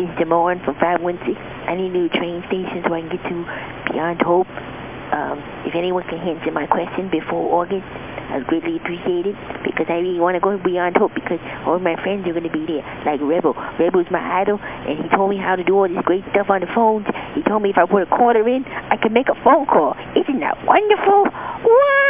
This is from 516. I need new train station so I can get to Beyond Hope.、Um, if anyone can answer my question before August, I'd greatly appreciate it because I really want to go Beyond Hope because all my friends are going to be there. Like Rebel. Rebel's my idol, and he told me how to do all this great stuff on the phones. He told me if I put a quarter in, I can make a phone call. Isn't that wonderful? Wow!